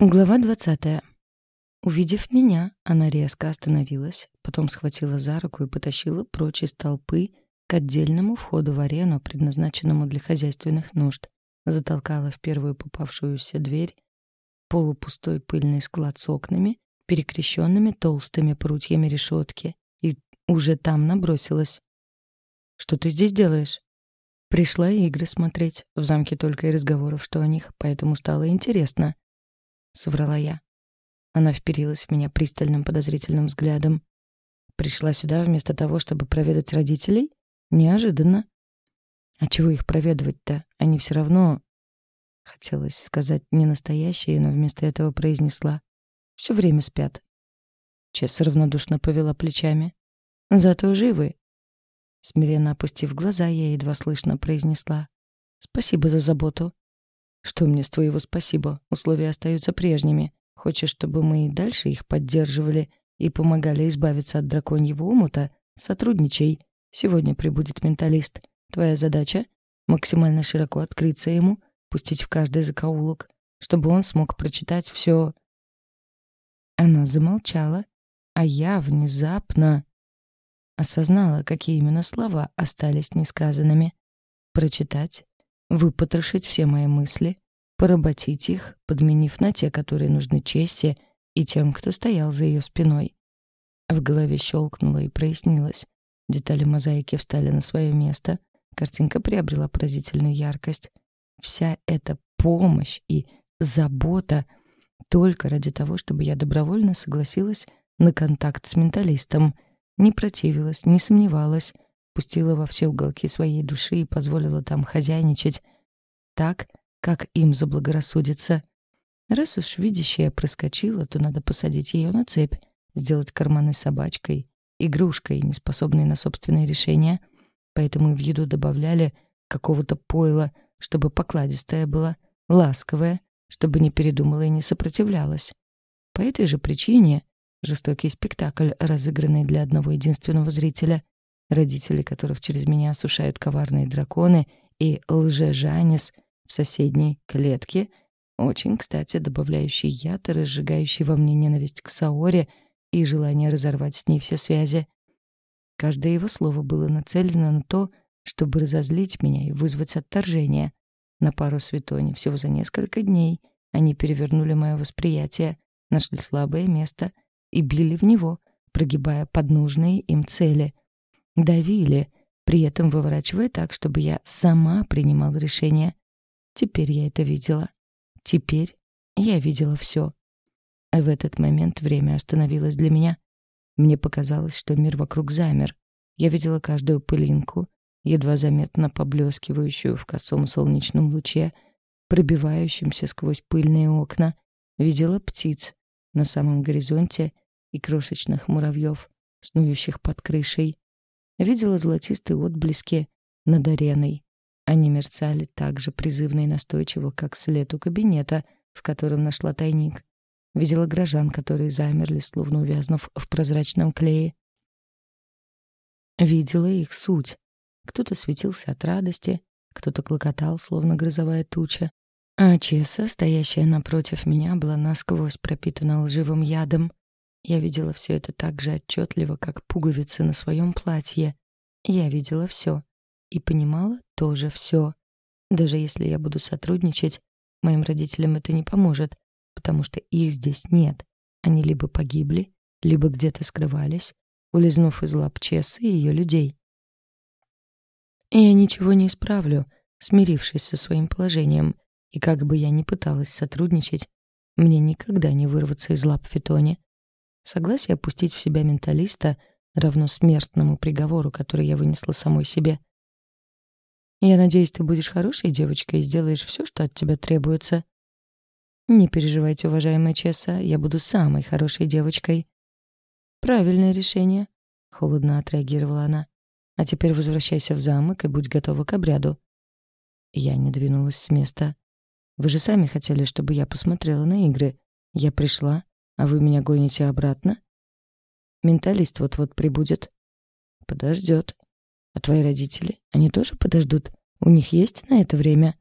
Глава двадцатая. Увидев меня, она резко остановилась, потом схватила за руку и потащила прочь из толпы к отдельному входу в арену, предназначенному для хозяйственных нужд. Затолкала в первую попавшуюся дверь полупустой пыльный склад с окнами, перекрещенными толстыми прутьями решетки, и уже там набросилась. «Что ты здесь делаешь?» Пришла игры смотреть. В замке только и разговоров, что о них, поэтому стало интересно —— соврала я. Она вперилась в меня пристальным подозрительным взглядом. Пришла сюда вместо того, чтобы проведать родителей? Неожиданно. А чего их проведывать-то? Они все равно... Хотелось сказать не настоящие, но вместо этого произнесла. Все время спят. Чесс равнодушно повела плечами. Зато живы. Смиренно опустив глаза, я едва слышно произнесла. Спасибо за заботу. Что мне с твоего спасибо? Условия остаются прежними. Хочешь, чтобы мы и дальше их поддерживали и помогали избавиться от драконьего омута? Сотрудничай. Сегодня прибудет менталист. Твоя задача — максимально широко открыться ему, пустить в каждый закоулок, чтобы он смог прочитать все. Она замолчала, а я внезапно осознала, какие именно слова остались несказанными. Прочитать выпотрошить все мои мысли, поработить их, подменив на те, которые нужны Чессе и тем, кто стоял за ее спиной. В голове щелкнуло и прояснилось. Детали мозаики встали на свое место, картинка приобрела поразительную яркость. Вся эта помощь и забота только ради того, чтобы я добровольно согласилась на контакт с менталистом, не противилась, не сомневалась, пустила во все уголки своей души и позволила там хозяйничать так, как им заблагорассудится. Раз уж видящая проскочила, то надо посадить ее на цепь, сделать карманной собачкой, игрушкой, неспособной на собственные решения. Поэтому в еду добавляли какого-то пойла, чтобы покладистая была, ласковая, чтобы не передумала и не сопротивлялась. По этой же причине жестокий спектакль, разыгранный для одного единственного зрителя, родители которых через меня осушают коварные драконы и лже-жанис в соседней клетке, очень, кстати, добавляющий яд и разжигающий во мне ненависть к Саоре и желание разорвать с ней все связи. Каждое его слово было нацелено на то, чтобы разозлить меня и вызвать отторжение. На пару светони всего за несколько дней они перевернули мое восприятие, нашли слабое место и били в него, прогибая под нужные им цели — давили, при этом выворачивая так, чтобы я сама принимала решение. Теперь я это видела. Теперь я видела все. А в этот момент время остановилось для меня. Мне показалось, что мир вокруг замер. Я видела каждую пылинку, едва заметно поблескивающую в косом солнечном луче, пробивающемся сквозь пыльные окна. Видела птиц на самом горизонте и крошечных муравьев, снующих под крышей. Видела золотистые отблески над ареной. Они мерцали так же призывно и настойчиво, как след у кабинета, в котором нашла тайник. Видела горожан, которые замерли, словно увязнув в прозрачном клее. Видела их суть. Кто-то светился от радости, кто-то клокотал, словно грозовая туча. А Чеса, стоящая напротив меня, была насквозь пропитана лживым ядом. Я видела все это так же отчетливо, как пуговицы на своем платье. Я видела все. И понимала тоже все. Даже если я буду сотрудничать, моим родителям это не поможет, потому что их здесь нет. Они либо погибли, либо где-то скрывались, улизнув из лап Чессы и ее людей. И я ничего не исправлю, смирившись со своим положением, и как бы я ни пыталась сотрудничать, мне никогда не вырваться из лап Фитони. Согласие опустить в себя менталиста равно смертному приговору, который я вынесла самой себе. Я надеюсь, ты будешь хорошей девочкой и сделаешь все, что от тебя требуется. Не переживайте, уважаемая Чесса, я буду самой хорошей девочкой. Правильное решение, холодно отреагировала она. А теперь возвращайся в замок и будь готова к обряду. Я не двинулась с места. Вы же сами хотели, чтобы я посмотрела на игры. Я пришла, а вы меня гоните обратно? Менталист вот-вот прибудет. Подождет. А твои родители, они тоже подождут? У них есть на это время?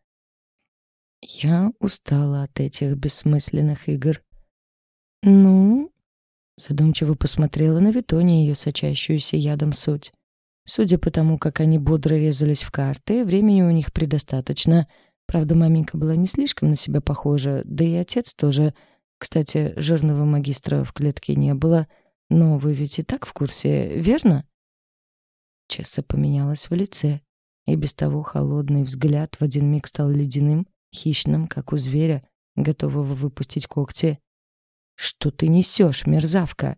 Я устала от этих бессмысленных игр. «Ну?» Задумчиво посмотрела на Витоне ее сочащуюся ядом суть. Судя по тому, как они бодро резались в карты, времени у них предостаточно. Правда, маменька была не слишком на себя похожа, да и отец тоже. Кстати, жирного магистра в клетке не было. Но вы ведь и так в курсе, верно? Чесса поменялась в лице, и без того холодный взгляд в один миг стал ледяным, хищным, как у зверя, готового выпустить когти. «Что ты несешь, мерзавка?»